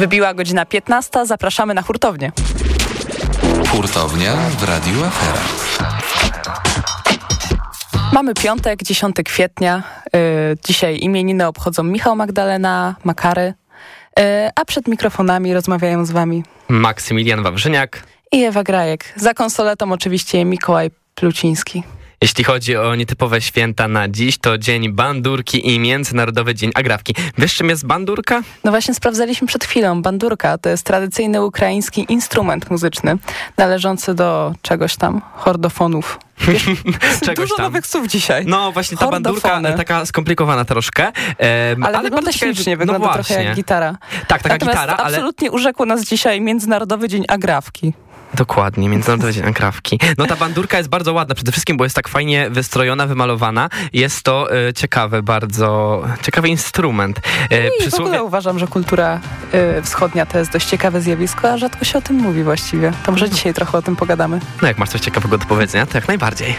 Wybiła godzina 15, zapraszamy na hurtownię. Hurtownia w Radiu Afera. Mamy piątek, 10 kwietnia. Yy, dzisiaj imieniny obchodzą Michał Magdalena, Makary, yy, a przed mikrofonami rozmawiają z wami Maksymilian Wawrzyniak. i Ewa Grajek. Za konsoletą oczywiście Mikołaj Pluciński. Jeśli chodzi o nietypowe święta na dziś, to Dzień Bandurki i Międzynarodowy Dzień Agrafki. Wiesz, czym jest bandurka? No właśnie sprawdzaliśmy przed chwilą. Bandurka to jest tradycyjny ukraiński instrument muzyczny należący do czegoś tam, hordofonów. Wiesz, Czegoś Dużo tam. nowych słów dzisiaj. No właśnie ta bandurka taka skomplikowana troszkę. Em, ale, ale wygląda ślicznie, no wygląda trochę właśnie. jak gitara. Tak, taka Natomiast gitara, ale absolutnie urzekł nas dzisiaj Międzynarodowy Dzień Agrafki. Dokładnie, Międzynarodowy Dzień Agrafki. No ta bandurka jest bardzo ładna, przede wszystkim, bo jest tak fajnie wystrojona, wymalowana. Jest to e, ciekawy, bardzo ciekawy instrument. E, I w przysłowie- ogóle uważam, że kultura y, wschodnia to jest dość ciekawe zjawisko, a rzadko się o tym mówi właściwie. To może dzisiaj trochę o tym pogadamy. No jak masz coś ciekawego do powiedzenia, to jak najbardziej.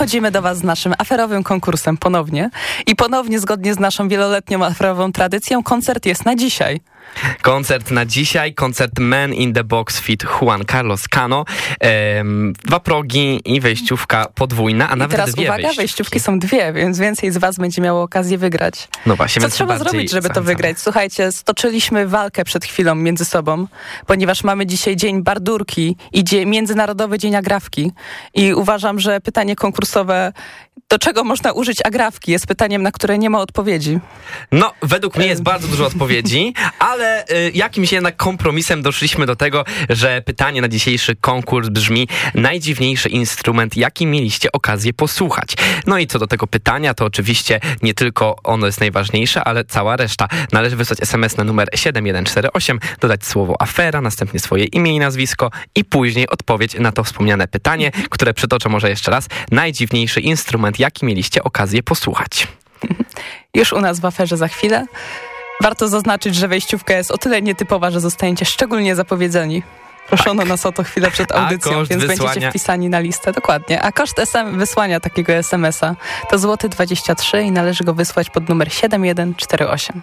Wchodzimy do Was z naszym aferowym konkursem ponownie. I ponownie, zgodnie z naszą wieloletnią aferową tradycją, koncert jest na dzisiaj. Koncert na dzisiaj, koncert Man in the Box fit Juan Carlos Cano. Ehm, dwa progi i wejściówka podwójna, a I nawet teraz dwie uwaga, wejściówki. wejściówki są dwie, więc więcej z Was będzie miało okazję wygrać. No właśnie, Co trzeba zrobić, żeby to zachęcamy. wygrać? Słuchajcie, stoczyliśmy walkę przed chwilą między sobą, ponieważ mamy dzisiaj Dzień Bardurki i Międzynarodowy Dzień Agrawki. I uważam, że pytanie konkursowe, do czego można użyć agrawki, jest pytaniem, na które nie ma odpowiedzi. No, według mnie jest bardzo dużo odpowiedzi, ale y, jakimś jednak kompromisem doszliśmy do tego, że pytanie na dzisiejszy konkurs brzmi najdziwniejszy instrument, jaki mieliście okazję posłuchać. No i co do tego pytania, to oczywiście nie tylko ono jest najważniejsze, ale cała reszta. Należy wysłać SMS na numer 7148, dodać słowo afera, następnie swoje imię i nazwisko i później odpowiedź na to wspomniane pytanie, które przytoczę może jeszcze raz. Najdziwniejszy instrument, jaki mieliście okazję posłuchać. Już u nas w aferze za chwilę. Warto zaznaczyć, że wejściówka jest o tyle nietypowa, że zostaniecie szczególnie zapowiedzeni. Proszono nas o to chwilę przed Tak. Audycją, więc będziecie wysłania? wpisani na listę. Dokładnie. A koszt SM wysłania takiego SMS-a to złoty 23 i należy go wysłać pod numer 7148.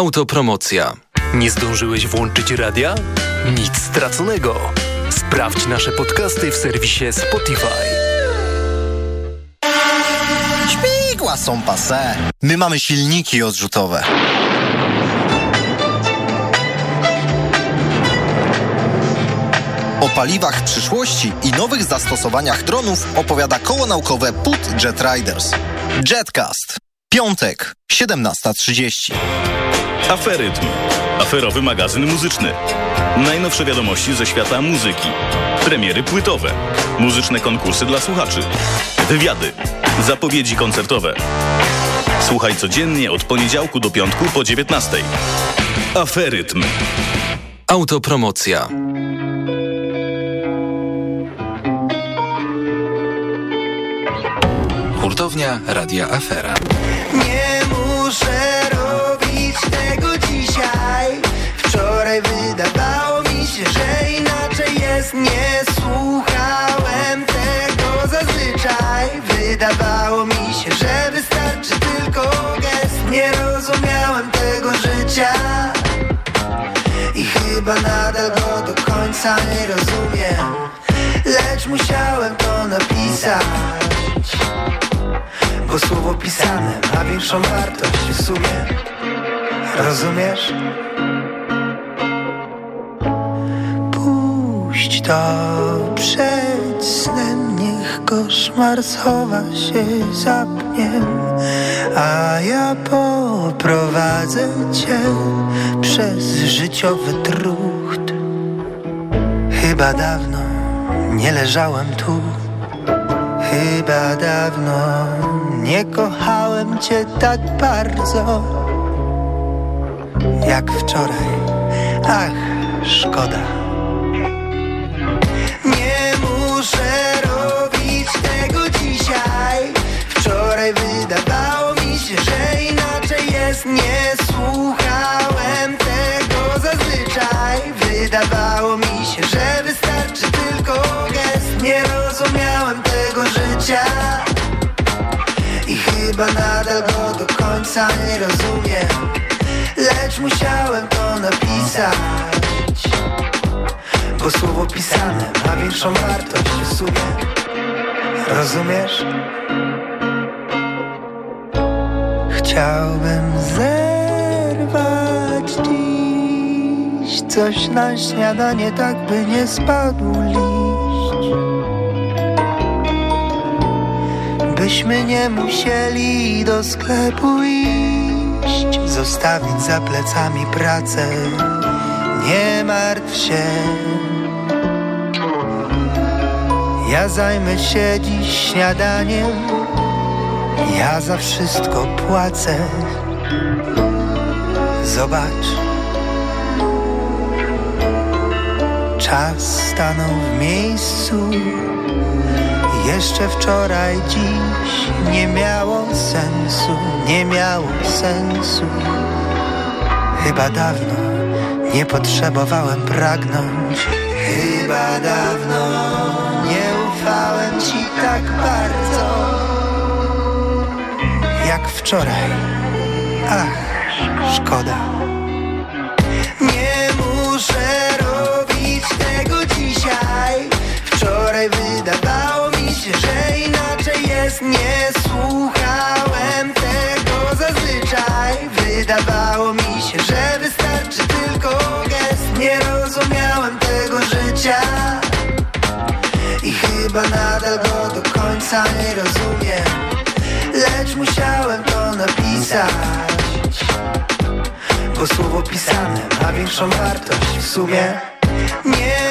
Autopromocja. Nie zdążyłeś włączyć radia? Nic straconego. Sprawdź nasze podcasty w serwisie Spotify. Śmigła są pase. My mamy silniki odrzutowe. O paliwach przyszłości i nowych zastosowaniach dronów opowiada koło naukowe PUT Jet Riders. Jetcast. Piątek, 17.30. Aferytm. Aferowy magazyn muzyczny. Najnowsze wiadomości ze świata muzyki. Premiery płytowe. Muzyczne konkursy dla słuchaczy. Wywiady. Zapowiedzi koncertowe. Słuchaj codziennie od poniedziałku do piątku po 19. Aferytm. Autopromocja. Hurtownia Radia Afera. Nie muszę robić dzisiaj. Wczoraj wydawało mi się, że inaczej jest. Nie słuchałem tego zazwyczaj. Wydawało mi się, że wystarczy tylko gest. Nie rozumiałem tego życia. I chyba nadal go do końca nie rozumiem. Lecz musiałem to napisać. Bo słowo pisane ma większą wartość w sumie Rozumiesz? Puść to przed snem Niech koszmar schowa się za pniem A ja poprowadzę cię Przez życiowy trucht. Chyba dawno nie leżałem tu. Chyba dawno nie kochałem cię tak bardzo jak wczoraj. Ach, szkoda. Nie muszę robić tego dzisiaj. Wczoraj wydawało mi się, że inaczej jest. Nie słuchałem tego zazwyczaj. Wydawało mi się, że wystarczy tylko gest. Nie rozumiałem tego życia. I chyba nadal go do końca nie rozumiem musiałem to napisać. Bo słowo pisane ma większą wartość w sumie. Rozumiesz? Chciałbym zerwać dziś Coś na śniadanie tak by nie spadł liść. Byśmy nie musieli do sklepu iść Zostawić za plecami pracę. Nie martw się. Ja zajmę się dziś śniadaniem. Ja za wszystko płacę. Zobacz. Czas stanął w miejscu jeszcze wczoraj, dziś nie miało sensu, nie miało sensu. Chyba dawno nie potrzebowałem pragnąć. Chyba dawno nie ufałem ci tak bardzo jak wczoraj. Ach, szkoda. Nie muszę jest Nie słuchałem tego. Zazwyczaj Wydawało mi się, że wystarczy tylko gest. Nie rozumiałem tego życia. I chyba nadal go do końca nie rozumiem. Lecz musiałem to napisać. Bo słowo pisane ma większą wartość w sumie. Nie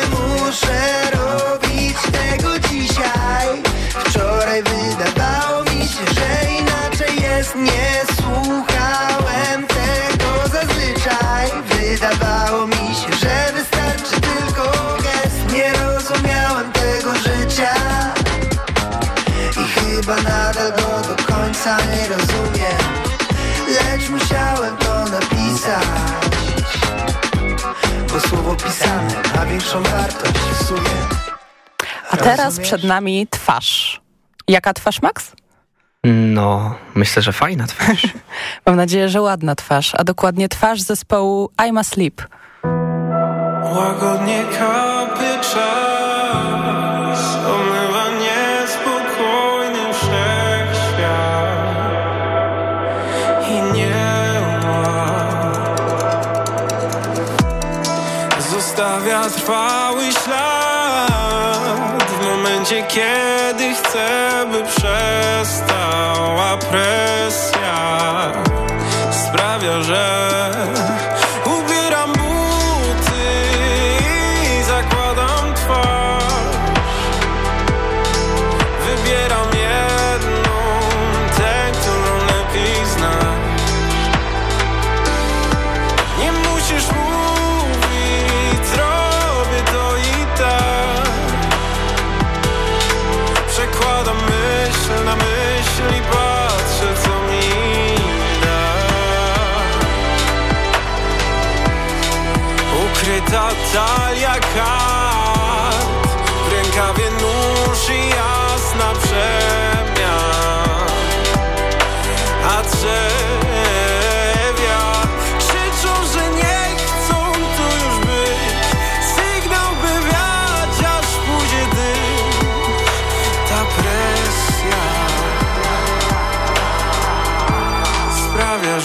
końca nie rozumiem Lecz musiałem to napisać Bo słowo pisane ma większą wartość w sumie A teraz przed nami twarz. Jaka twarz, Max? No, myślę, że fajna twarz. Mam nadzieję, że ładna twarz, a dokładnie twarz zespołu I'm Asleep. Łagodnie kapie czas, Zostawia trwały ślad w momencie, kiedy chcę, by przestała presja.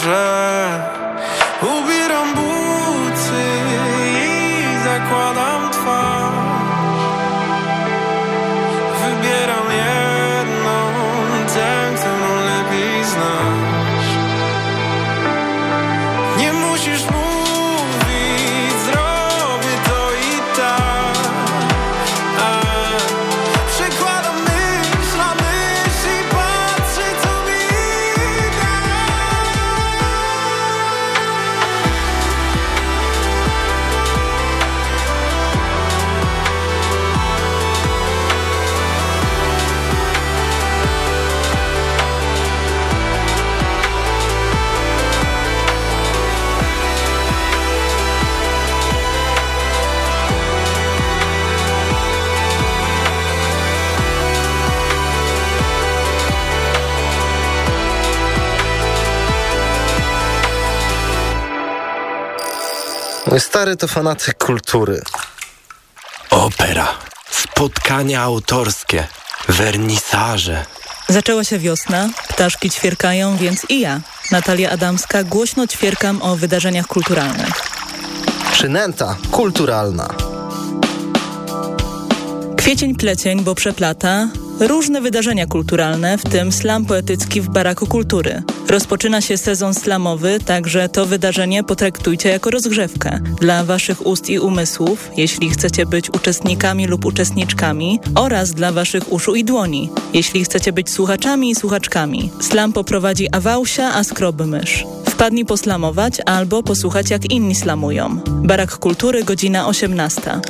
Love. Mój stary to fanatyk kultury. Opera, spotkania autorskie, wernisaże. Zaczęła się wiosna, ptaszki ćwierkają, więc i ja, Natalia Adamska, głośno ćwierkam o wydarzeniach kulturalnych. Przynęta kulturalna. Kwiecień plecień, bo przeplata. Różne wydarzenia kulturalne, w tym slam poetycki w Baraku Kultury. Rozpoczyna się sezon slamowy, także to wydarzenie potraktujcie jako rozgrzewkę dla waszych ust i umysłów, jeśli chcecie być uczestnikami lub uczestniczkami, oraz dla waszych uszu i dłoni, jeśli chcecie być słuchaczami i słuchaczkami. Slam poprowadzi Awałsia, a skroby mysz. Wpadnij poslamować albo posłuchać jak inni slamują. Barak Kultury, godzina 18.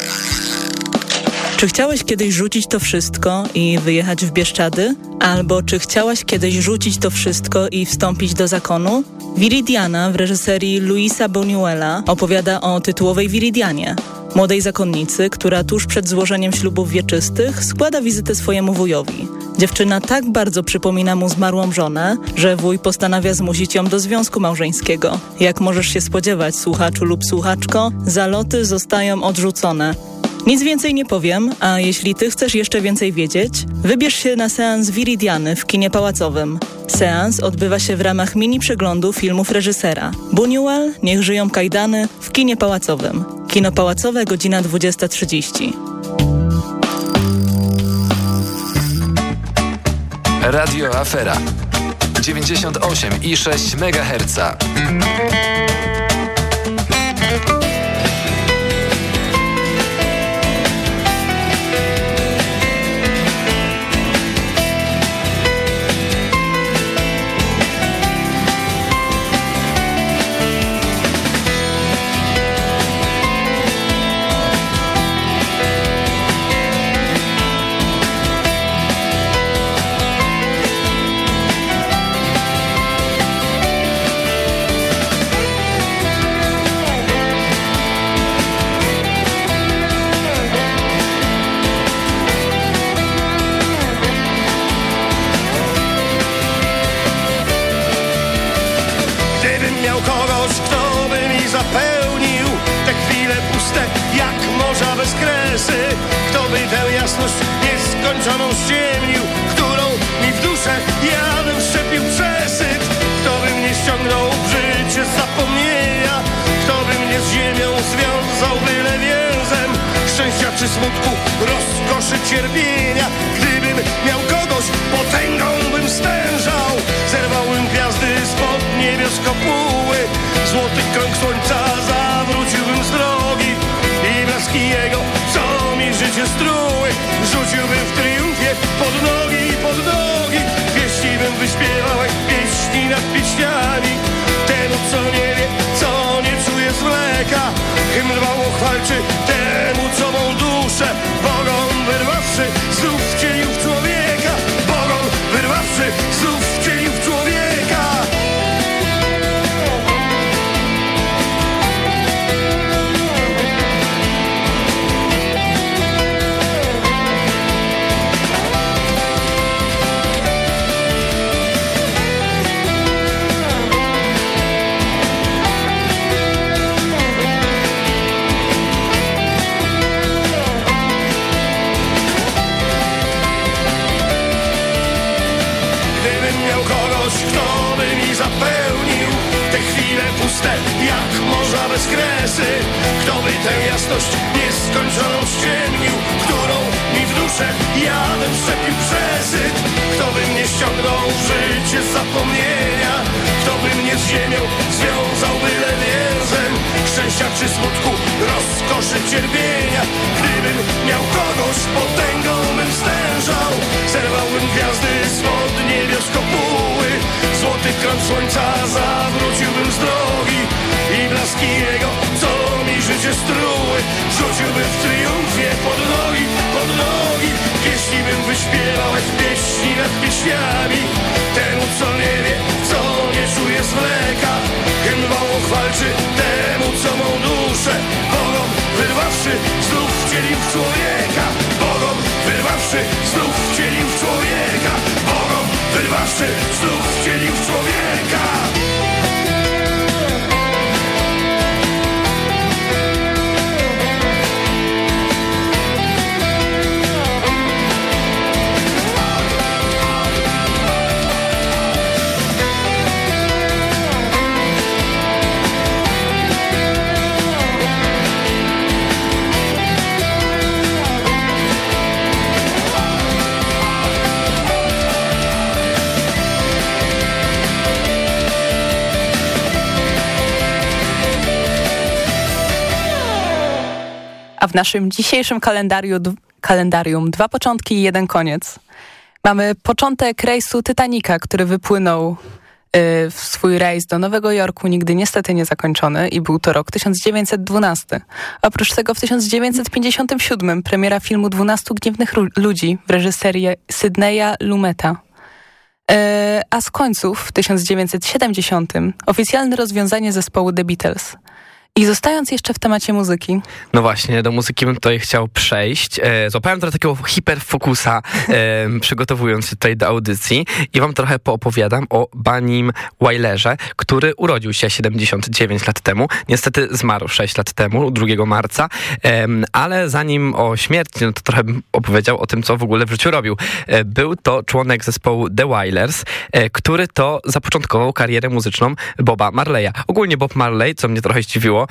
Czy chciałeś kiedyś rzucić to wszystko i wyjechać w Bieszczady? Albo czy chciałaś kiedyś rzucić to wszystko i wstąpić do zakonu? Viridiana w reżyserii Luisa Buñuela opowiada o tytułowej Viridianie, młodej zakonnicy, która tuż przed złożeniem ślubów wieczystych składa wizytę swojemu wujowi. Dziewczyna tak bardzo przypomina mu zmarłą żonę, że wuj postanawia zmusić ją do związku małżeńskiego. Jak możesz się spodziewać, słuchaczu lub słuchaczko, zaloty zostają odrzucone. Nic więcej nie powiem, a jeśli ty chcesz jeszcze więcej wiedzieć, wybierz się na seans Viridiany w kinie pałacowym. Seans odbywa się w ramach mini przeglądu filmów reżysera. Buñuel, Niech żyją kajdany w kinie pałacowym. Kino pałacowe, godzina 20.30. Radio Afera 98,6 MHz. Nieskończoną ściemnił Którą mi w duszę jadem wszczepił przesyt. Kto by mnie ściągnął w życie zapomnienia. Kto by mnie z ziemią związał byle więzem. Szczęścia czy smutku, rozkoszy, cierpienia. Gdybym miał kogoś, potęgą bym stężał. Zerwałbym gwiazdy spod niebios kopuły. Złoty krąg słońca zawróciłbym z drogi I blaski jego, co życie struły Rzuciłbym w triumfie pod nogi i pod nogi. Pieśni bym wyśpiewał jak pieśni nad pieśniami. Temu co nie wie, co nie czuje z mleka Hymn dbało chwalczy temu co mą duszę. Bogom wyrwawszy znów wcielił w człowieka. Bogom wyrwawszy A w naszym dzisiejszym kalendarium, dwa początki i jeden koniec. Mamy początek rejsu Titanica, który wypłynął y, w swój rejs do Nowego Jorku, nigdy niestety nie zakończony i był to rok 1912. Oprócz tego w 1957 premiera filmu 12 gniewnych ludzi w reżyserii Sydneya Lumeta. E, a z końców w 1970 oficjalne rozwiązanie zespołu The Beatles. I zostając jeszcze w temacie muzyki, No właśnie, do muzyki bym tutaj chciał przejść. E, złapałem trochę takiego hiperfokusa, e, przygotowując się tutaj do audycji i wam trochę poopowiadam o Banim Wylerze, który urodził się 79 lat temu. Niestety zmarł 6 lat temu, 2 marca, em, ale zanim o śmierci, no to trochę bym opowiedział o tym, co w ogóle w życiu robił. E, był to członek zespołu The Wailers, e, który to zapoczątkował karierę muzyczną Boba Marleya. Ogólnie Bob Marley, co mnie trochę zdziwiło,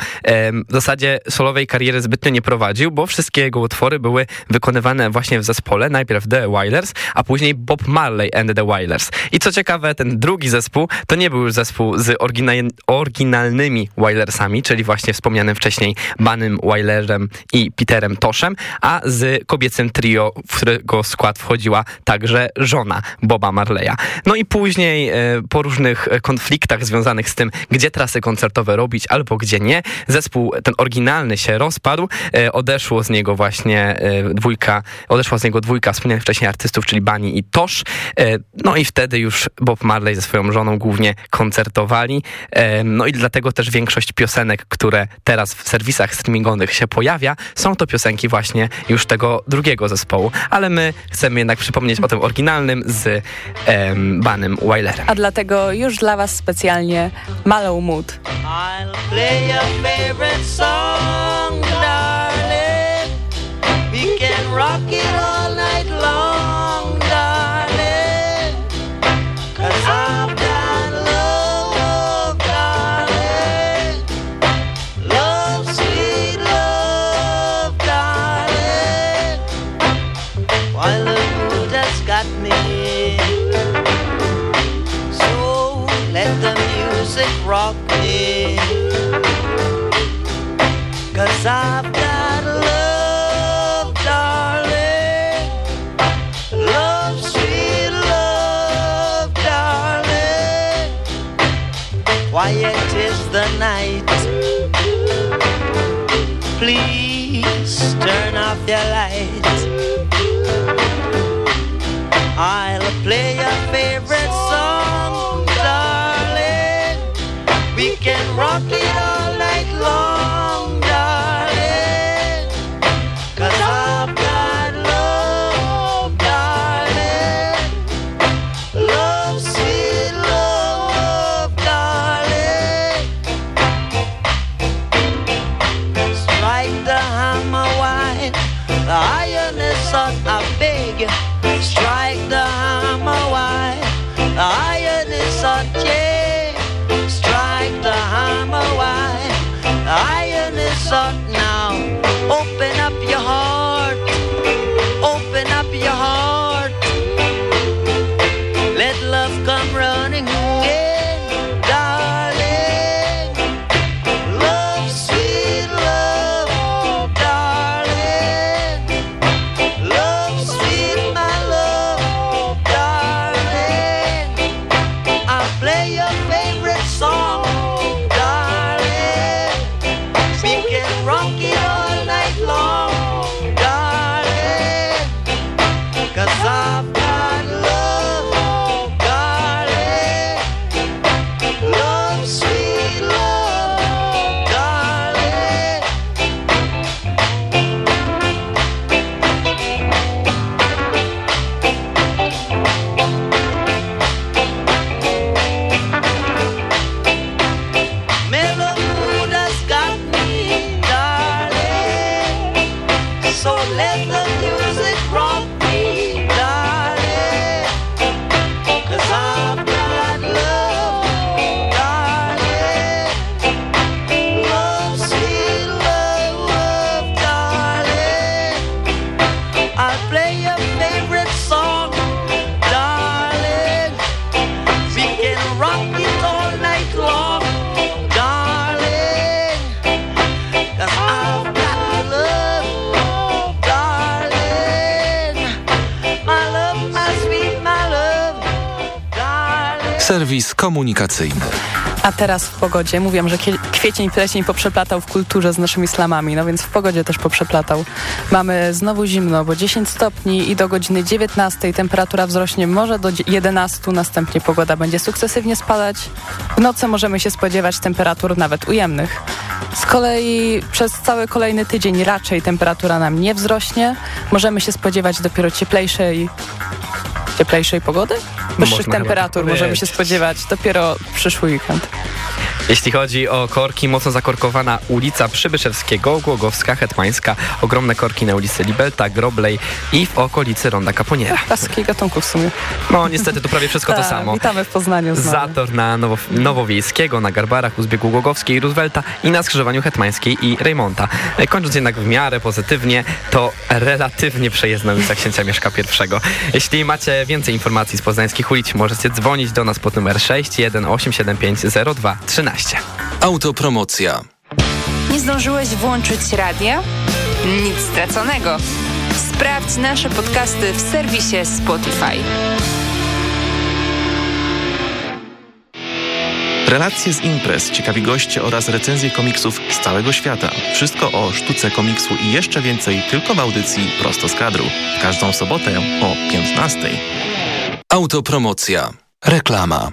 w zasadzie solowej kariery zbytnio nie prowadził, bo wszystkie jego utwory były wykonywane właśnie w zespole, najpierw The Wailers, a później Bob Marley and The Wailers. I co ciekawe, ten drugi zespół to nie był już zespół z oryginal, oryginalnymi Wailersami, czyli właśnie wspomnianym wcześniej Banym Wailerem i Peterem Toszem, a z kobiecym trio, w którego skład wchodziła także żona Boba Marleya. No i później e, po różnych e, konfliktach związanych z tym, gdzie trasy koncertowe robić albo gdzie nie, zespół ten oryginalny się rozpadł, e, odeszło z niego właśnie e, dwójka, odeszła z niego dwójka wspomnianych wcześniej artystów, czyli Bunny i Tosh. E, no i wtedy już Bob Marley ze swoją żoną głównie koncertowali. E, no i dlatego też większość piosenek, które teraz w serwisach streamingowych się pojawia, są to piosenki właśnie już tego drugiego zespołu. Ale my chcemy jednak przypomnieć o tym oryginalnym z em, Banem a dlatego już dla was specjalnie Mallow Mood. I'll play favorite song, darling. We can rock it all. I've got love, darling. Love, sweet love, darling. The night. Please turn off your. I'll play your favorite song, darling. We can rock it all teraz w pogodzie. Mówiłam, że kwiecień, plecień poprzeplatał w kulturze z naszymi slamami, no więc w pogodzie też poprzeplatał. Mamy znowu zimno, bo 10 stopni i do godziny 19 temperatura wzrośnie może do dzie- 11, następnie pogoda będzie sukcesywnie spadać. W nocy możemy się spodziewać temperatur nawet ujemnych. Z kolei przez cały kolejny tydzień raczej temperatura nam nie wzrośnie. Możemy się spodziewać dopiero cieplejszej cieplejszej pogody? Wyższych chyba temperatur tak możemy się spodziewać dopiero przyszły weekend. Jeśli chodzi o korki, mocno zakorkowana ulica Przybyszewskiego, Głogowska, Hetmańska, ogromne korki na ulicy Libelta, Groblej i w okolicy Ronda Kaponiera. Klasyki gatunku w sumie. No niestety to prawie wszystko to Tak, samo. Witamy w Poznaniu znowu. Zator na Nowo, Nowowiejskiego, na Garbarach, u zbiegu Głogowskiej i Roosevelta i na skrzyżowaniu Hetmańskiej i Reymonta. E, Kończąc jednak w miarę pozytywnie, to relatywnie przejezdna ulica Księcia Mieszka I. Jeśli macie więcej informacji z poznańskich ulic, możecie dzwonić do nas pod numer 618750213. Autopromocja. Nie zdążyłeś włączyć radia? Nic straconego. Sprawdź nasze podcasty w serwisie Spotify. Relacje z imprez, ciekawi goście oraz recenzje komiksów z całego świata. Wszystko o sztuce komiksu i jeszcze więcej tylko w audycji Prosto z kadru. W każdą sobotę o 15. Autopromocja. Reklama.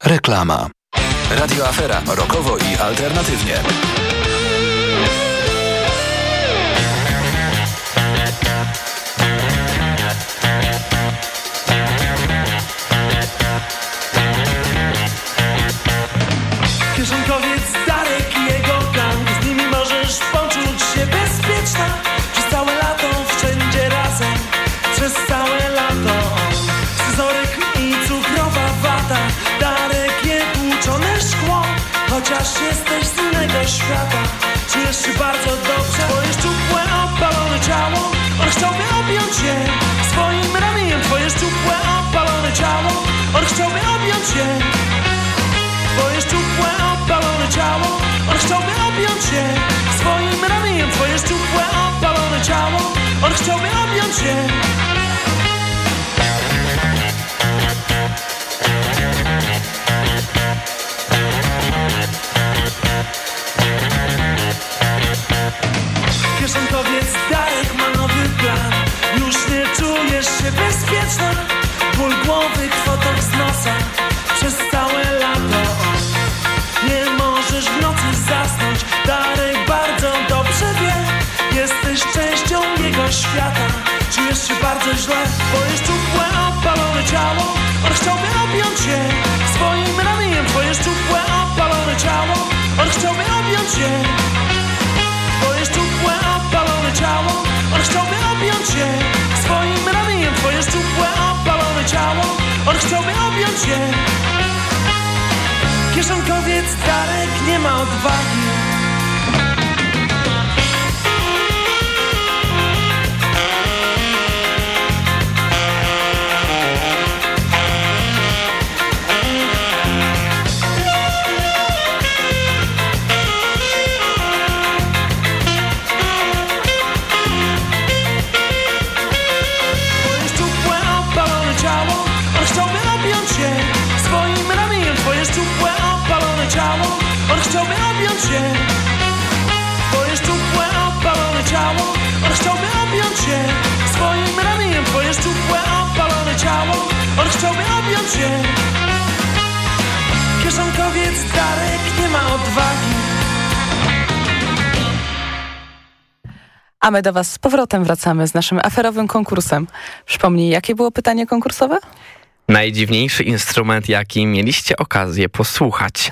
Reklama. Radio Afera. Rokowo i alternatywnie. Ciało. On chciałby objąć je swoim ramieniem Twoje szczupłe, opalone ciało. On chciałby objąć je świata. Czujesz się bardzo źle Twoje szczupłe, opalone ciało. On chciałby objąć je Swoim ramieniem. Twoje szczupłe, opalone ciało. On chciałby objąć je. Twoje szczupłe, opalone ciało. On chciałby objąć je Swoim ramieniem. Twoje szczupłe, opalone ciało. On chciałby objąć je. Kieszonkowiec Darek nie ma odwagi je Twoje szczupłe, opalone ciało On chciałby objąć je Swoim ramieniem Twoje szczupłe, opalone ciało On chciałby objąć je Kieszonkowiec Darek nie ma odwagi A my do Was z powrotem wracamy z naszym aferowym konkursem. Przypomnij, jakie było pytanie konkursowe? Najdziwniejszy instrument, jaki mieliście okazję posłuchać.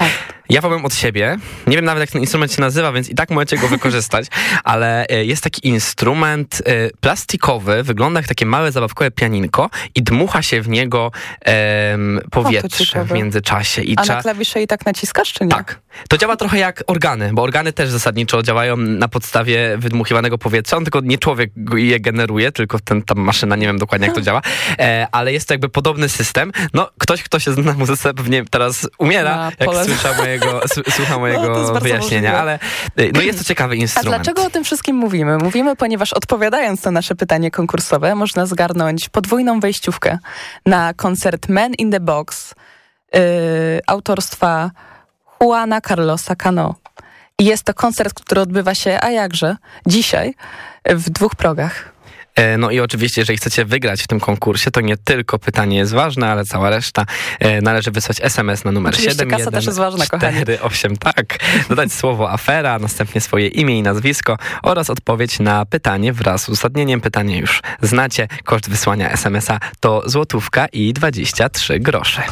Ja powiem od siebie. Nie wiem nawet, jak ten instrument się nazywa, więc i tak możecie go wykorzystać, ale e, jest taki instrument e, plastikowy, wygląda jak takie małe zabawkowe pianinko i dmucha się w niego em, powietrze ciekawe. w międzyczasie. I A na klawisze i tak naciskasz, czy nie? Tak. To działa trochę jak organy, bo organy też zasadniczo działają na podstawie wydmuchiwanego powietrza. On tylko nie człowiek je generuje, tylko ten, ta maszyna, nie wiem dokładnie jak to działa, e, ale jest to jakby podobny system. No, ktoś, kto się zna na muzyce pewnie teraz umiera, Na jak pole- słysza mojego, s- słucha No, mojego bardzo wyjaśnienia, możliwe. ale e, no jest to ciekawy A instrument. dlaczego o tym wszystkim mówimy? Mówimy, ponieważ odpowiadając na nasze pytanie konkursowe, można zgarnąć podwójną wejściówkę na koncert Man in the Box yy, autorstwa Juana Carlosa Cano. I jest to koncert, który odbywa się, a jakże, dzisiaj w dwóch progach. E, No i oczywiście, jeżeli chcecie wygrać w tym konkursie, to nie tylko pytanie jest ważne, ale cała reszta e, należy wysłać SMS na numer Oczywiście 7 kasa też jest ważna, kochani. 8, tak. Dodać słowo afera, następnie swoje imię i nazwisko oraz odpowiedź na pytanie wraz z uzasadnieniem. Pytanie już znacie. Koszt wysłania SMS-a to złotówka i 23 grosze.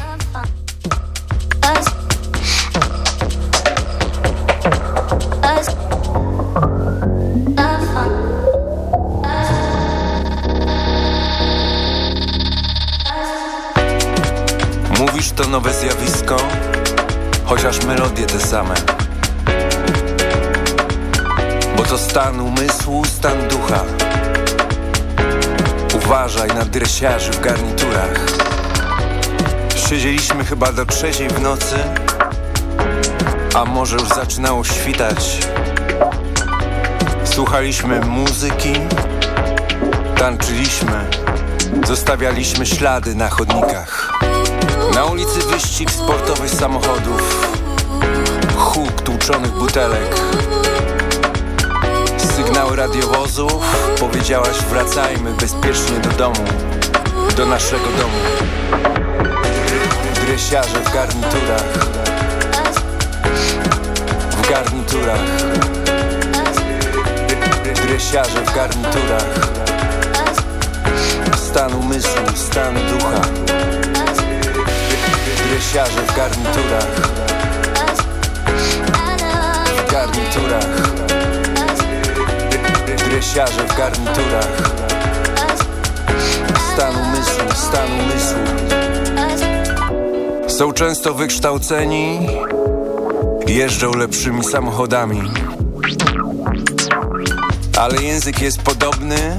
Mówisz to nowe zjawisko, chociaż melodie te same. Bo to stan umysłu, stan ducha. Uważaj na dresiarzy w garniturach. Siedzieliśmy chyba do trzeciej w nocy, a może już zaczynało świtać. Słuchaliśmy muzyki, tańczyliśmy, zostawialiśmy ślady na chodnikach. Na ulicy wyścig sportowych samochodów. Huk tłuczonych butelek. Sygnały radiowozów. Powiedziałaś wracajmy bezpiecznie do domu. Do naszego domu. Dresiarze w garniturach. W garniturach. Dresiarze w garniturach. Stan umysłu, stan ducha Dresiarze w garniturach W garniturach Dresiarze w garniturach Stan umysłu, stan umysłu Są często wykształceni jeżdżą lepszymi samochodami. Ale język jest podobny,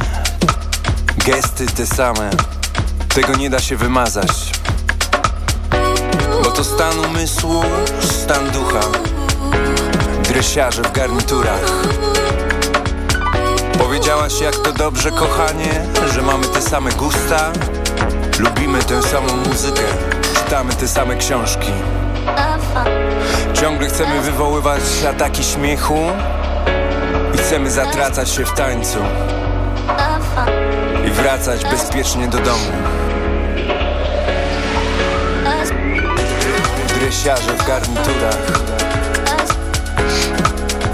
gesty te same. Tego nie da się wymazać. To stan umysłu, stan ducha. Dresiarze w garniturach. Powiedziałaś jak to dobrze, kochanie, że mamy te same gusta, lubimy tę samą muzykę, czytamy te same książki. Ciągle chcemy wywoływać ataki śmiechu i chcemy zatracać się w tańcu i wracać bezpiecznie do domu. Dresiarze w garniturach,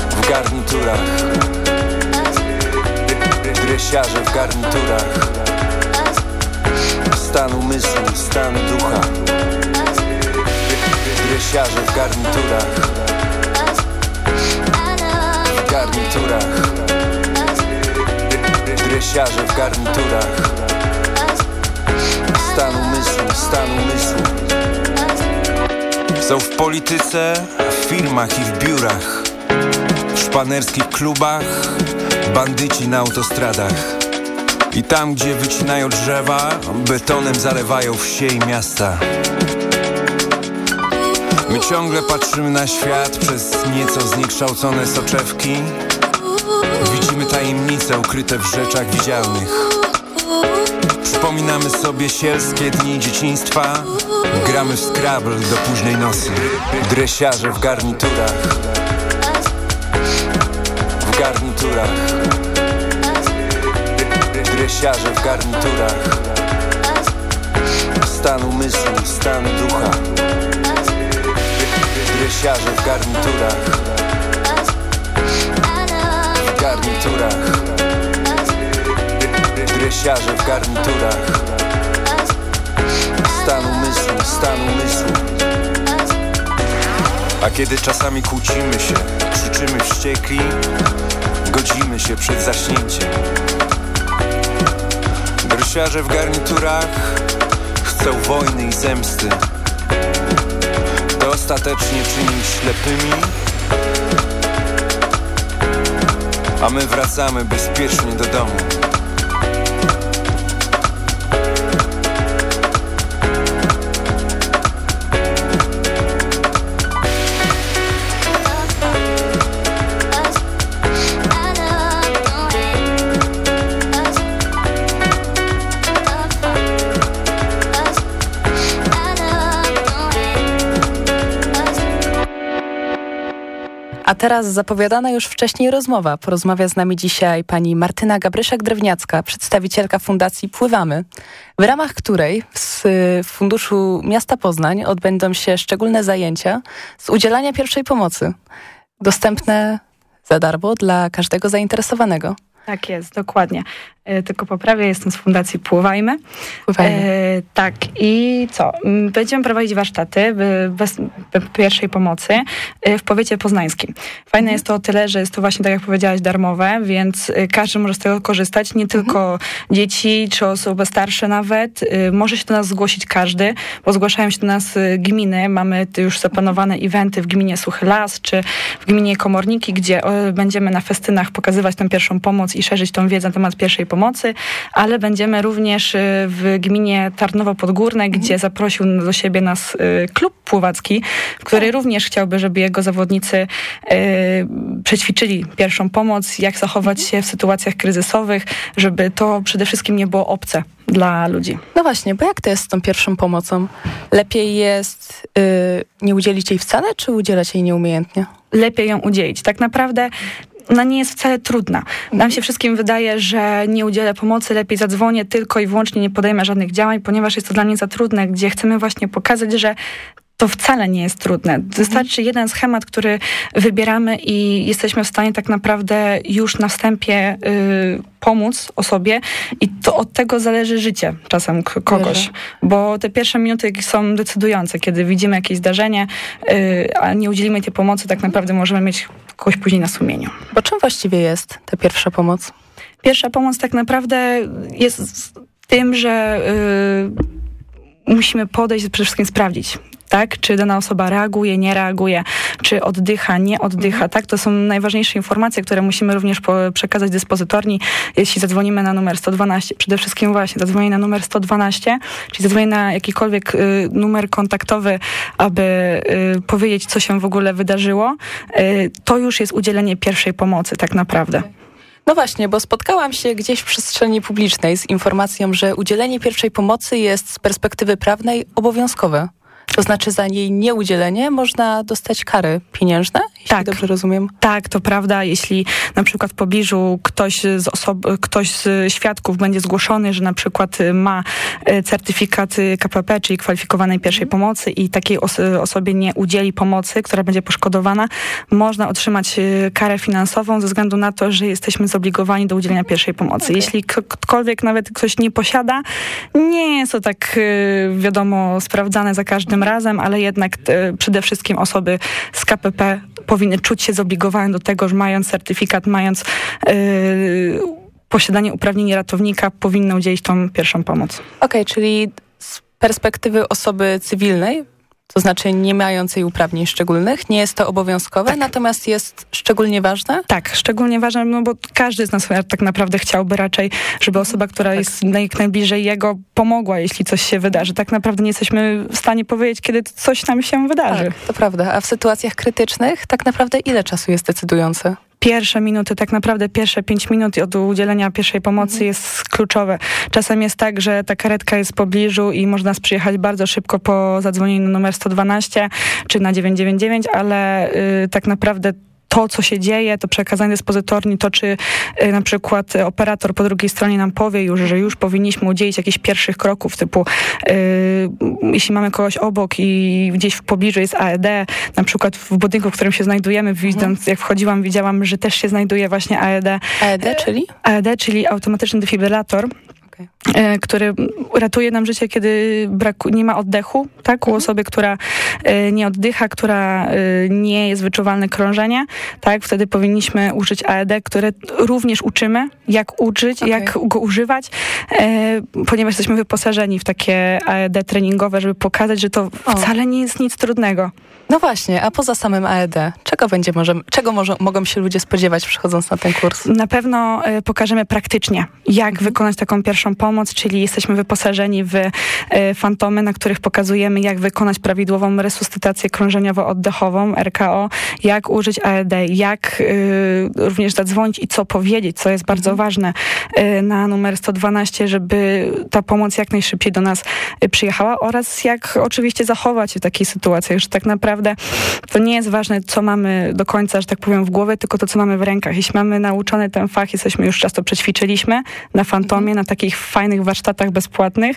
w garniturach. Dresiarze w garniturach. Stan umysłu, stan ducha. Dresiarze w garniturach. W garniturach. Dresiarze w garniturach. Stan umysłu, stan umysłu Są w polityce, w firmach i w biurach W szpanerskich klubach bandyci na autostradach. I tam, gdzie wycinają drzewa, betonem zalewają wsie i miasta. My ciągle patrzymy na świat przez nieco zniekształcone soczewki. Widzimy tajemnice ukryte w rzeczach widzialnych. Przypominamy sobie sielskie dni dzieciństwa Gramy w Scrabble do późnej nocy. Dresiarze w garniturach. W garniturach. Dresiarze w garniturach. Stan umysłu, stan ducha. Dresiarze w garniturach. W garniturach. Dresiarze w garniturach. Stan umysłu, stan umysłu A kiedy czasami kłócimy się, krzyczymy wściekli Godzimy się przed zaśnięciem. Dresiarze w garniturach Chcą wojny i zemsty. To ostatecznie czyni ślepymi. A my wracamy bezpiecznie do domu teraz zapowiadana już wcześniej rozmowa. Porozmawia z nami dzisiaj pani Martyna Gabryszek-Drewniacka, przedstawicielka Fundacji Pływamy, w ramach której z Funduszu Miasta Poznań odbędą się szczególne zajęcia z udzielania pierwszej pomocy, dostępne za darmo dla każdego zainteresowanego. Tak jest, dokładnie. E, tylko poprawię, jestem z Fundacji Pływajmy. Pływajmy. E, tak, i co? M, Będziemy prowadzić warsztaty bez, bez pierwszej pomocy e, w powiecie poznańskim. Fajne jest to o tyle, że jest to właśnie, tak jak powiedziałaś, darmowe, więc e, każdy może z tego korzystać, nie tylko dzieci czy osoby starsze nawet. Może się do nas zgłosić każdy, bo zgłaszają się do nas gminy. Mamy już zaplanowane eventy w gminie Suchy Las czy w gminie Komorniki, gdzie będziemy na festynach pokazywać tę pierwszą pomoc i szerzyć tą wiedzę na temat pierwszej pomocy, ale będziemy również y, w gminie Tarnowo Podgórne, gdzie zaprosił do siebie nas y, klub pływacki, który również chciałby, żeby jego zawodnicy y, przećwiczyli pierwszą pomoc, jak zachować się w sytuacjach kryzysowych, żeby to przede wszystkim nie było obce dla ludzi. No właśnie, bo jak to jest z tą pierwszą pomocą? Lepiej jest y, nie udzielić jej wcale, czy udzielać jej nieumiejętnie? lepiej ją udzielić. Tak naprawdę ona nie jest wcale trudna. Nam się wszystkim wydaje, że nie udzielę pomocy, lepiej zadzwonię tylko i wyłącznie nie podejmę żadnych działań, ponieważ jest to dla mnie za trudne, gdzie chcemy właśnie pokazać, że to wcale nie jest trudne. Wystarczy jeden schemat, który wybieramy i jesteśmy w stanie tak naprawdę już na wstępie y, pomóc osobie i to od tego zależy życie czasem kogoś. Wierzę. Bo te pierwsze minuty są decydujące, kiedy widzimy jakieś zdarzenie, y, a nie udzielimy tej pomocy, tak naprawdę możemy mieć kogoś później na sumieniu. Bo czym właściwie jest ta pierwsza pomoc? Pierwsza pomoc tak naprawdę jest tym, że y, musimy podejść, przede wszystkim sprawdzić, tak? Czy dana osoba reaguje, nie reaguje, czy oddycha, nie oddycha, tak? To są najważniejsze informacje, które musimy również przekazać dyspozytorni, jeśli zadzwonimy na numer 112. Przede wszystkim właśnie zadzwonię na numer 112, czyli zadzwonię na jakikolwiek y, numer kontaktowy, aby y, powiedzieć, co się w ogóle wydarzyło. Y, to już jest udzielenie pierwszej pomocy tak naprawdę. No właśnie, bo spotkałam się gdzieś w przestrzeni publicznej z informacją, że udzielenie pierwszej pomocy jest z perspektywy prawnej obowiązkowe. To znaczy za jej nieudzielenie można dostać kary pieniężne, jeśli tak. dobrze rozumiem? Tak, to prawda. Jeśli na przykład w pobliżu ktoś z, osob- ktoś z świadków będzie zgłoszony, że na przykład ma e, certyfikat KPP, czyli kwalifikowanej pierwszej pomocy i takiej os- osobie nie udzieli pomocy, która będzie poszkodowana, można otrzymać karę finansową ze względu na to, że jesteśmy zobligowani do udzielenia pierwszej pomocy. Okay. Jeśli ktokolwiek nawet ktoś nie posiada, nie jest to tak wiadomo sprawdzane za każdym razem, ale jednak e, przede wszystkim osoby z KPP powinny czuć się zobligowane do tego, że mając certyfikat, mając e, posiadanie uprawnień ratownika, powinny udzielić tą pierwszą pomoc. Okej, okay, czyli z perspektywy osoby cywilnej to znaczy nie mającej uprawnień szczególnych. Nie jest to obowiązkowe, tak. natomiast jest szczególnie ważne? Tak, szczególnie ważne, no bo każdy z nas tak naprawdę chciałby raczej, żeby osoba, która tak. jest jak najbliżej jego, pomogła, jeśli coś się wydarzy. Tak naprawdę nie jesteśmy w stanie powiedzieć, kiedy coś nam się wydarzy. Tak, to prawda. A w sytuacjach krytycznych tak naprawdę ile czasu jest decydujący? Pierwsze minuty, tak naprawdę pierwsze pięć minut od udzielenia pierwszej pomocy mhm. jest kluczowe. Czasem jest tak, że ta karetka jest w pobliżu i można przyjechać bardzo szybko po zadzwonieniu na numer 112 czy na 999, ale y, tak naprawdę to, co się dzieje, to przekazanie dyspozytorni, to czy y, na przykład operator po drugiej stronie nam powie już, że już powinniśmy udzielić jakichś pierwszych kroków, typu y, jeśli mamy kogoś obok i gdzieś w pobliżu jest AED, na przykład w budynku, w którym się znajdujemy, widząc, mhm. jak wchodziłam, widziałam, że też się znajduje właśnie AED. AED, czyli? AED, czyli automatyczny defibrylator. E, który ratuje nam życie, kiedy braku, nie ma oddechu, tak? U mhm. osoby, która e, nie oddycha, która e, nie jest wyczuwalne krążenie, tak? Wtedy powinniśmy użyć AED, które również uczymy, jak użyć, okay. jak go używać, ponieważ jesteśmy wyposażeni w takie AED treningowe, żeby pokazać, że to o. wcale nie jest nic trudnego. No właśnie, a poza samym AED, czego będzie może, czego może, mogą się ludzie spodziewać przychodząc na ten kurs? Na pewno pokażemy praktycznie, jak mhm. wykonać taką pierwszą pomoc, czyli jesteśmy wyposażeni w y, fantomy, na których pokazujemy, jak wykonać prawidłową resuscytację krążeniowo-oddechową, RKO, jak użyć AED, jak y, również zadzwonić i co powiedzieć, co jest bardzo mhm. ważne na numer 112, żeby ta pomoc jak najszybciej do nas przyjechała oraz jak oczywiście zachować się w takiej sytuacji, że tak naprawdę naprawdę to nie jest ważne, co mamy do końca, że tak powiem, w głowie, tylko to, co mamy w rękach. Jeśli mamy nauczony ten fach, jesteśmy już często przećwiczyliśmy na Fantomie, na takich fajnych warsztatach bezpłatnych,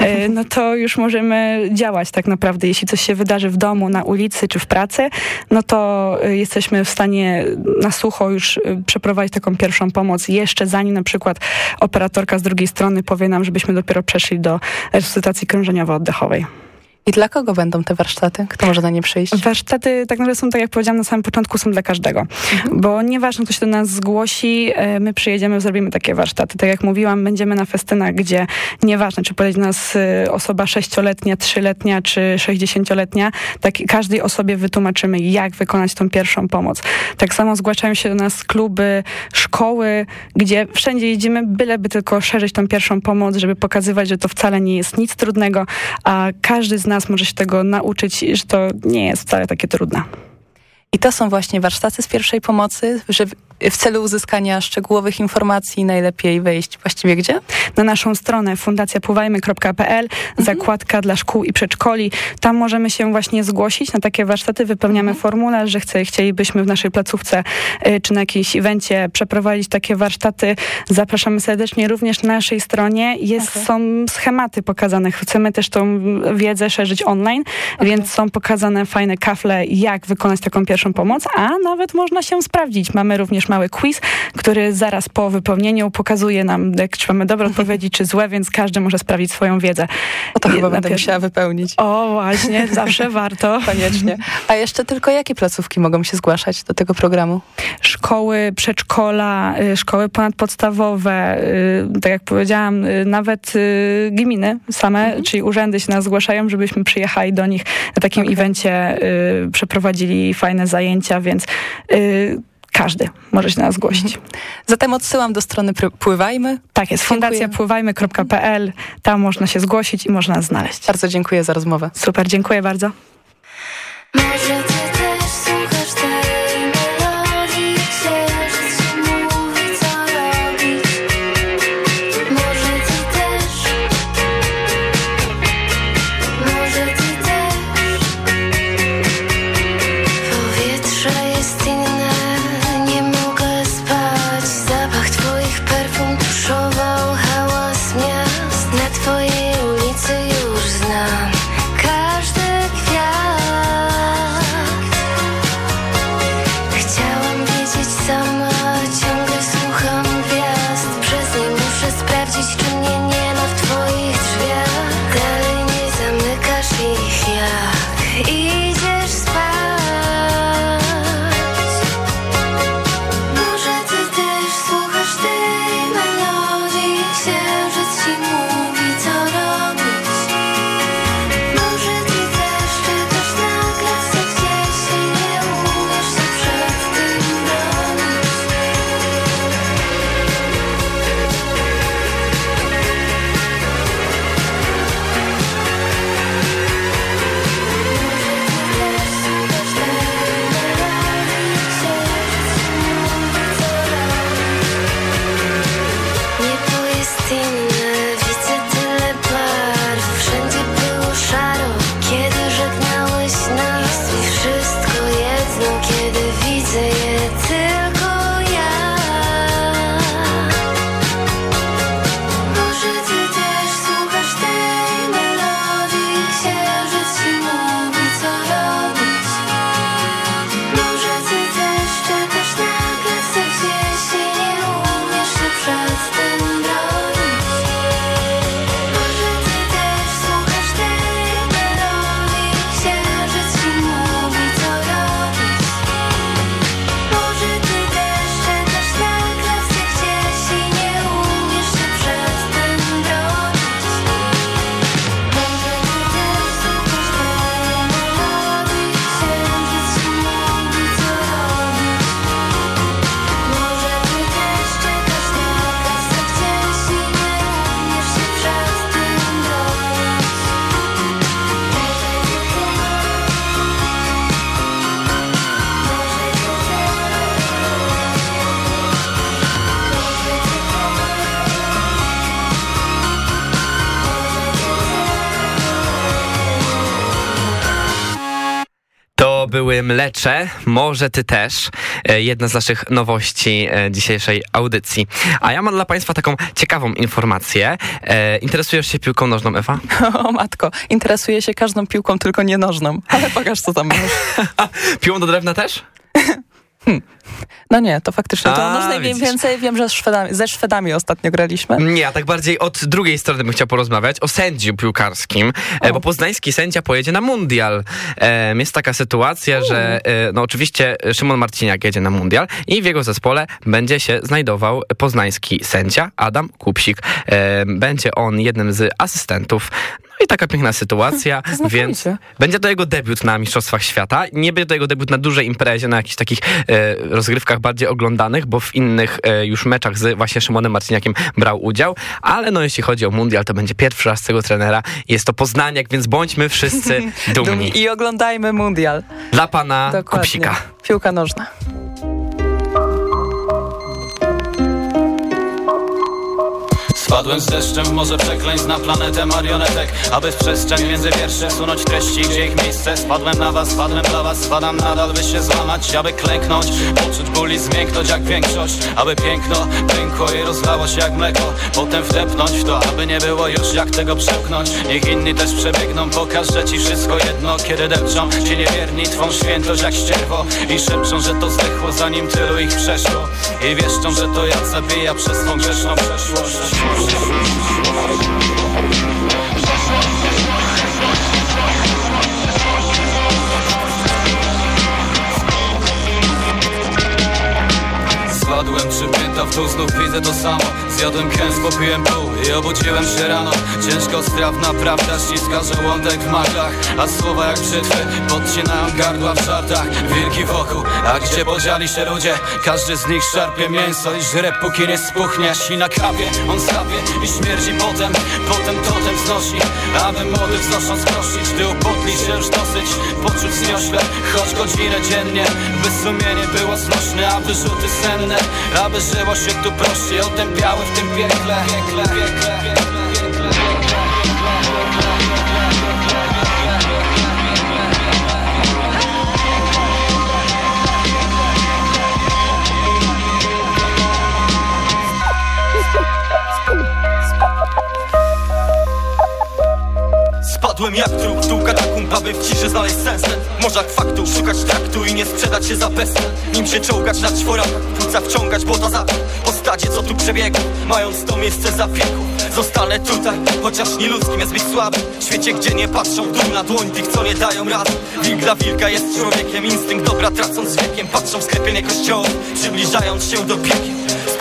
e, no to już możemy działać tak naprawdę. Jeśli coś się wydarzy w domu, na ulicy czy w pracy, no to e, jesteśmy w stanie na sucho już e, przeprowadzić taką pierwszą pomoc jeszcze zanim na przykład operatorka z drugiej strony powie nam, żebyśmy dopiero przeszli do resuscytacji krążeniowo-oddechowej. I dla kogo będą te warsztaty? Kto może na nie przyjść? Warsztaty tak naprawdę są, tak jak powiedziałam na samym początku, są dla każdego. Mhm. Bo nieważne, kto się do nas zgłosi, e, my przyjedziemy, zrobimy takie warsztaty. Tak jak mówiłam, będziemy na festynach, gdzie nieważne, czy pojedzie nas e, osoba sześcioletnia, trzyletnia, czy sześćdziesięcioletnia, tak każdej osobie wytłumaczymy, jak wykonać tą pierwszą pomoc. Tak samo zgłaszają się do nas kluby, szkoły, gdzie wszędzie jedziemy, byleby tylko szerzyć tą pierwszą pomoc, żeby pokazywać, że to wcale nie jest nic trudnego, a każdy z nas nas może się tego nauczyć, że to nie jest wcale takie trudne. I to są właśnie warsztaty z pierwszej pomocy, że w celu uzyskania szczegółowych informacji najlepiej wejść właściwie gdzie? Na naszą stronę fundacjapływajmy.pl, mhm. zakładka dla szkół i przedszkoli. Tam możemy się właśnie zgłosić na takie warsztaty. Wypełniamy mhm. formularz, że chce, chcielibyśmy w naszej placówce y, czy na jakiejś evencie przeprowadzić takie warsztaty. Zapraszamy serdecznie. Również na naszej stronie jest, okay. są schematy pokazane. Chcemy też tą wiedzę szerzyć online, okay. więc są pokazane fajne kafle, jak wykonać taką pierwszą pomoc, a nawet można się sprawdzić. Mamy również też mały quiz, który zaraz po wypełnieniu pokazuje nam, jak czy mamy dobre odpowiedzi, czy złe, więc każdy może sprawdzić swoją wiedzę. O to chyba będę musiała wypełnić. O, właśnie, zawsze warto. Koniecznie. A jeszcze tylko jakie placówki mogą się zgłaszać do tego programu? Szkoły, przedszkola, y, szkoły ponadpodstawowe, y, tak jak powiedziałam, y, nawet gminy same, czyli urzędy się nas zgłaszają, żebyśmy przyjechali do nich na takim evencie, y, przeprowadzili fajne zajęcia, więc każdy może się na nas zgłosić. Zatem odsyłam do strony Pływajmy. Tak jest, fundacja pływajmy.pl, tam można się zgłosić i można nas znaleźć. Bardzo dziękuję za rozmowę. Super, dziękuję bardzo. Może ty też. E, Jedna z naszych nowości e, dzisiejszej audycji. A ja mam dla Państwa taką ciekawą informację. E, Interesujesz się piłką nożną, Ewa? O matko, interesuję się każdą piłką, tylko nie nożną. Ale pokaż, co tam masz. Piłą do drewna też? No nie, to faktycznie. To A, o nożnej wiem więcej, wiem, że Szwedami, ze Szwedami ostatnio graliśmy. Nie, a tak bardziej od drugiej strony bym chciał porozmawiać o sędziu piłkarskim, e, bo poznański sędzia pojedzie na mundial. E, jest taka sytuacja, że e, no oczywiście Szymon Marciniak jedzie na mundial i w jego zespole będzie się znajdował poznański sędzia Adam Kupsik. E, będzie on jednym z asystentów. No i taka piękna sytuacja, więc będzie to jego debiut na Mistrzostwach Świata. Nie będzie to jego debiut na dużej imprezie, na jakichś takich e, rozgrywkach bardziej oglądanych, bo w innych e, już meczach z właśnie Szymonem Marciniakiem brał udział, ale no jeśli chodzi o mundial, to będzie pierwszy raz tego trenera. Jest to Poznaniak, więc bądźmy wszyscy dumni. I oglądajmy mundial. Dla pana Dokładnie. Kupsika. Piłka nożna. Spadłem z deszczem w morze przekleństw na planetę marionetek. Aby w przestrzeń między wiersze wsunąć treści, gdzie ich miejsce. Spadłem na was, spadłem dla was, spadam nadal by się złamać. Aby klęknąć, poczuć ból i zmięknąć jak większość. Aby piękno pękło i rozlało się jak mleko. Potem wdepnąć w to, aby nie było już jak tego przełknąć Niech inni też przebiegną, pokażę ci wszystko jedno. Kiedy depczą ci niewierni, twą świętość jak ścierwo I szepczą, że to zdechło zanim tylu ich przeszło. I wieszczą, że to ja zabija przez swą grzeszną przeszłość Spadłem w dół, znów widzę to samo. Zjadłem kęs, popiłem pół i obudziłem się rano. Ciężko strawna prawda ściska żołądek w maglach. A słowa jak brzytwy podcinają gardła w żartach. Wilki wokół, a gdzie podzieli się ludzie? Każdy z nich szarpie mięso i żre póki nie spuchnie. I na kawie on sapie i śmierdzi potem. Potem totem wznosi, aby młody wznosząc prosić Gdy upodli się już dosyć, poczuć zniośle Choć godzinę dziennie, by sumienie było znośne A wyrzuty senne, aby żyło się tu prościej Otępiały w tym piekle, piekle, piekle, piekle, piekle. Spadłem jak trup, dół katakumb, aby w ciszy znaleźć sens. Morzach faktu, szukać traktu i nie sprzedać się za bezcen Nim się czołgać na czworach, płuca wciągać, bo to za Po stadzie, co tu przebiegł, mając to miejsce zapiekł Zostanę tutaj, chociaż nie ludzkim jest być słabym. W świecie, gdzie nie patrzą dół na dłoń tych, co nie dają rady. Wilk dla wilka jest człowiekiem, instynkt dobra tracąc wiekiem. Patrzą w sklepienie kościołów, przybliżając się do piekieł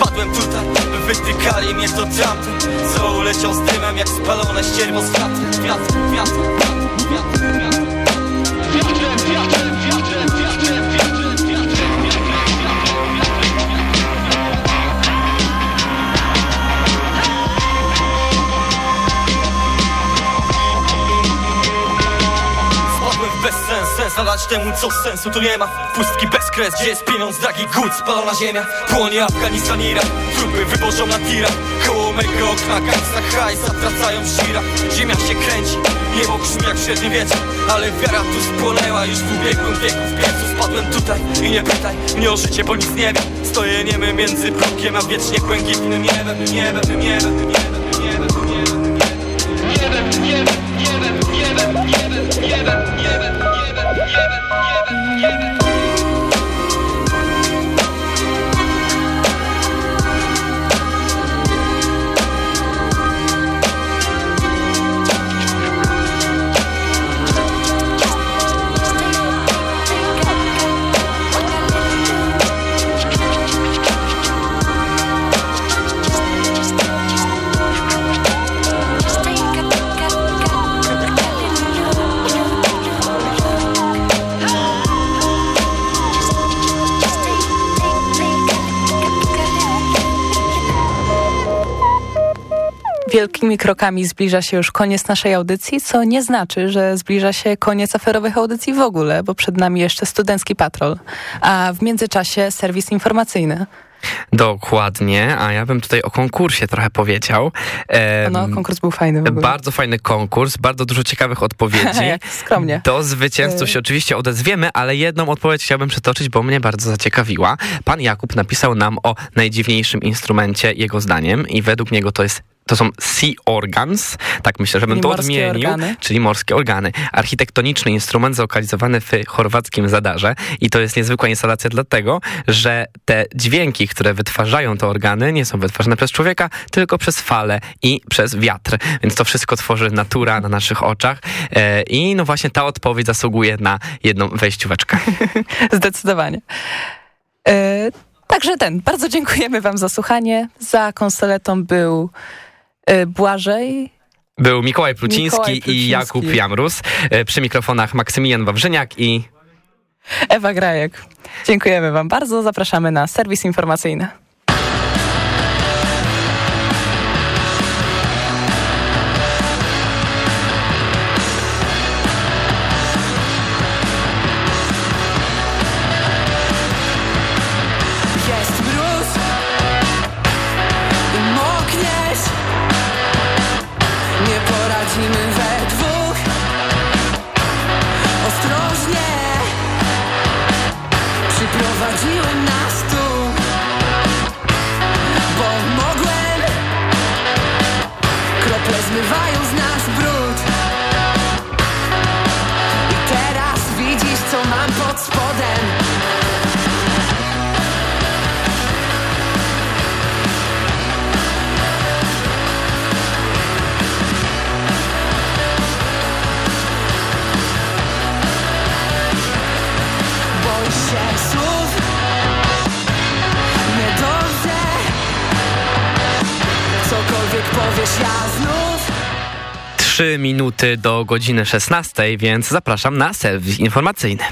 Spadłem tutaj, wytykali mnie to tamten Co uleciał z dymem jak spalone ścierwo z wiatrem Wiatr, wiatr, wiatr, wiatr, W bezsens, sens nadać temu co sensu tu nie ma Pustki bez kres, gdzie jest pieniądz, dragi głód, spalona ziemia Płonie Afganistan, Irak, trupy wywożą na tira Koło mego okna, gangsta hajs, zatracają żirach Ziemia się kręci, niebo grzmi jak w średniowieczu Ale wiara tu spłonęła już w ubiegłym wieku W piecu spadłem tutaj i nie pytaj mnie o życie, bo nic nie wiem Stoję niemy między blokiem, a wiecznie błękitnym niebem Niebem, niebem, niebem, niebem, niebem, niebem Kevin, Kevin, Kevin. Krokami zbliża się już koniec naszej audycji, co nie znaczy, że zbliża się koniec aferowych audycji w ogóle, bo przed nami jeszcze studencki patrol, a w międzyczasie serwis informacyjny. Dokładnie, a ja bym tutaj o konkursie trochę powiedział. No, konkurs był fajny w ogóle. Bardzo fajny konkurs, bardzo dużo ciekawych odpowiedzi. Skromnie. Do zwycięzców się oczywiście odezwiemy, ale jedną odpowiedź chciałbym przytoczyć, bo mnie bardzo zaciekawiła. Pan Jakub napisał nam o najdziwniejszym instrumencie, jego zdaniem, i według niego to jest to są sea organs, tak myślę, żebym Czyli to odmienił, organy. czyli morskie organy. Architektoniczny instrument zlokalizowany w chorwackim Zadarze i to jest niezwykła instalacja dlatego, że te dźwięki, które wytwarzają te organy, nie są wytwarzane przez człowieka, tylko przez fale i przez wiatr. Więc to wszystko tworzy natura na naszych oczach e, i no właśnie ta odpowiedź zasługuje na jedną wejścióweczkę. Zdecydowanie. E, także ten, bardzo dziękujemy wam za słuchanie. Za konsoletą był Błażej. Był Mikołaj Pluciński, Mikołaj i Pluciński. Jakub Jamrus. E, Przy mikrofonach Maksymian Wawrzyniak i Ewa Grajek. Dziękujemy wam bardzo. Zapraszamy na serwis informacyjny. 3 minuty do godziny 16, więc zapraszam na serwis informacyjny.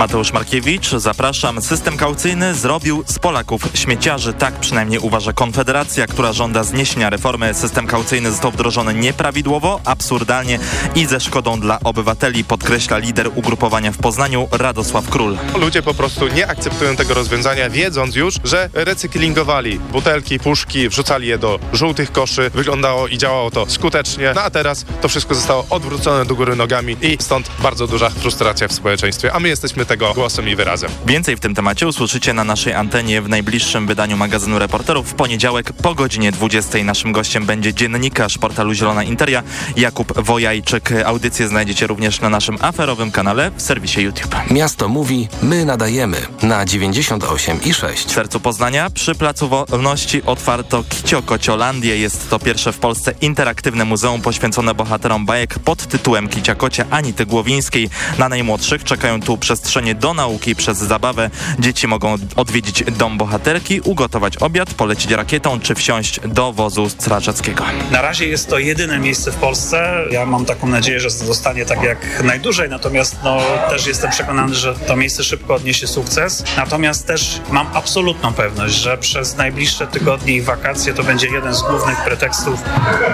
Mateusz Markiewicz, zapraszam. System kaucyjny zrobił z Polaków śmieciarzy. Tak przynajmniej uważa Konfederacja, która żąda zniesienia reformy. System kaucyjny został wdrożony nieprawidłowo, absurdalnie i ze szkodą dla obywateli, podkreśla lider ugrupowania w Poznaniu Radosław Król. Ludzie po prostu nie akceptują tego rozwiązania, wiedząc już, że recyklingowali butelki, puszki, wrzucali je do żółtych koszy. Wyglądało i działało to skutecznie. No a teraz to wszystko zostało odwrócone do góry nogami i stąd bardzo duża frustracja w społeczeństwie. A my jesteśmy tego głosem i wyrazem. Więcej w tym temacie usłyszycie na naszej antenie w najbliższym wydaniu magazynu reporterów w poniedziałek po godzinie 20. Naszym gościem będzie dziennikarz portalu Zielona Interia Jakub Wojajczyk. Audycję znajdziecie również na naszym aferowym kanale w serwisie YouTube. Miasto mówi, my nadajemy na 98 i 6. W sercu Poznania przy Placu Wolności otwarto Kicio Kociolandię. Jest to pierwsze w Polsce interaktywne muzeum poświęcone bohaterom bajek pod tytułem Kicia Kocia Anity Głowińskiej. Na najmłodszych czekają tu przestrzenie do nauki przez zabawę. Dzieci mogą odwiedzić dom bohaterki, ugotować obiad, polecić rakietą czy wsiąść do wozu strażackiego. Na razie jest to jedyne miejsce w Polsce. Ja mam taką nadzieję, że zostanie tak jak najdłużej, natomiast no, też jestem przekonany, że to miejsce szybko odniesie sukces. Natomiast też mam absolutną pewność, że przez najbliższe tygodnie i wakacje to będzie jeden z głównych pretekstów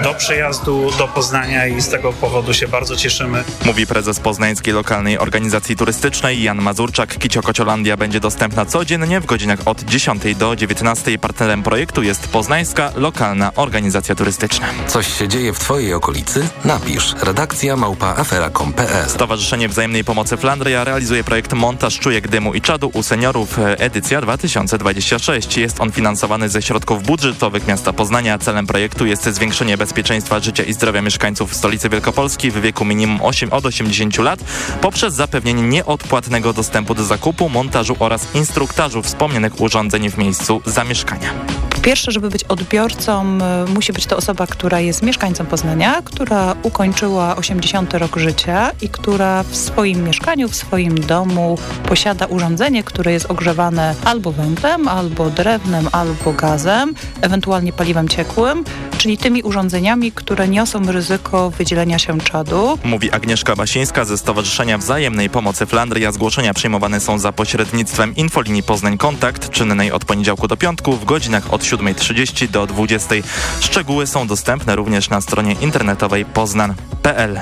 do przyjazdu do Poznania i z tego powodu się bardzo cieszymy. Mówi prezes Poznańskiej Lokalnej Organizacji Turystycznej Jan Mazurczak. Kicio Kociolandia będzie dostępna codziennie w godzinach od 10 do 19. Partnerem projektu jest Poznańska Lokalna Organizacja Turystyczna. Coś się dzieje w Twojej okolicy? Napisz redakcja małpa afera.com.pl Stowarzyszenie Wzajemnej Pomocy Flandria realizuje projekt Montaż Czujek Dymu i Czadu u seniorów e, edycja 2026. Jest on finansowany ze środków budżetowych miasta Poznania. Celem projektu jest zwiększenie bezpieczeństwa życia i zdrowia mieszkańców stolicy Wielkopolski w wieku minimum 8 od 80 lat poprzez zapewnienie nieodpłatnego dostępu do zakupu, montażu oraz instruktażu wspomnianych urządzeń w miejscu zamieszkania. Po pierwsze, żeby być odbiorcą, y, musi być to osoba, która jest mieszkańcą Poznania, która ukończyła 80 rok życia i która w swoim mieszkaniu, w swoim domu posiada urządzenie, które jest ogrzewane albo węglem, albo drewnem, albo gazem, ewentualnie paliwem ciekłym, czyli tymi urządzeniami, które niosą ryzyko wydzielenia się czadu. Mówi Agnieszka Basińska ze Stowarzyszenia Wzajemnej Pomocy Flandria. Zgłoszenia przyjmowane są za pośrednictwem infolinii Poznań Kontakt, czynnej od poniedziałku do piątku w godzinach od 7.30 do 20.00. Szczegóły są dostępne również na stronie internetowej poznan.pl.